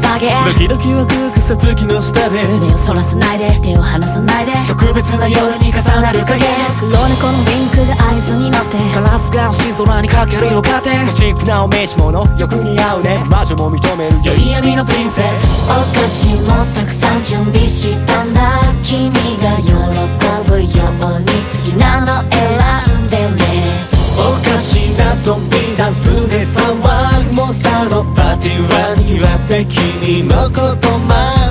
時はく草月の下で。目をそらさないで手を離さないで。特別な夜に重なる影。黒猫のリンクが合図になって。ガラスが星空にかけるよカーテンチックなお召し物よく似合うね。魔女も認めるよい闇のプリンセス。お菓子もたくさん準備したんだ。君が君のことまで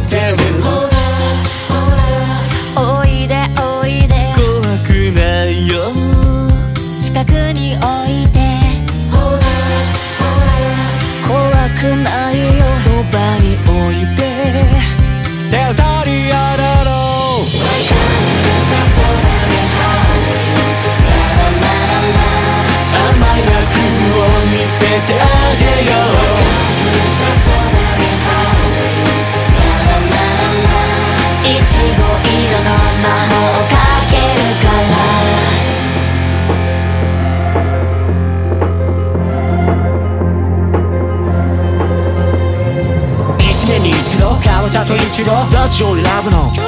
度かぼちゃとイチゴどっちを選ぶのキ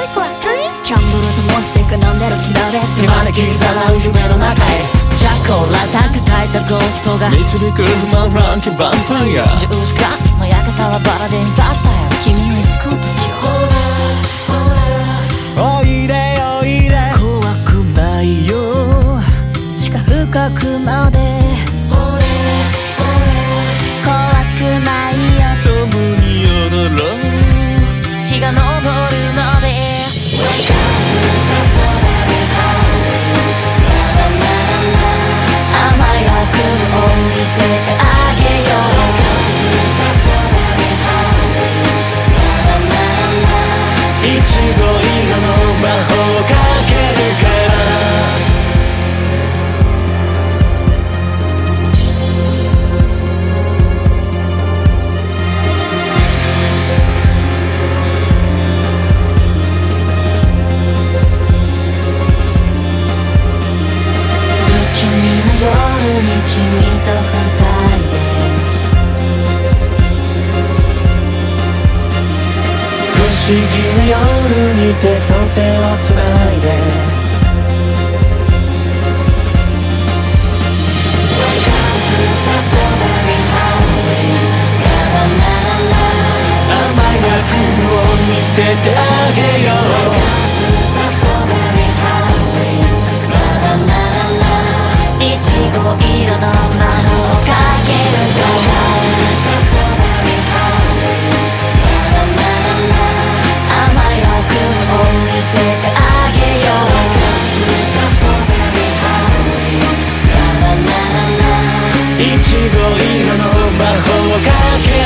ャンドル灯してく飲んでる調べ手招きさらう夢の中へ。ジャコラタク書いたゴーストが。導く不満フランキーヴァンパイア。十字架の館はバラで満たしたよ。君をエスコートしよお思議な夜に手と手をつないで。甘やくを見せてあげよう。いちご色のちご色の魔法をかけ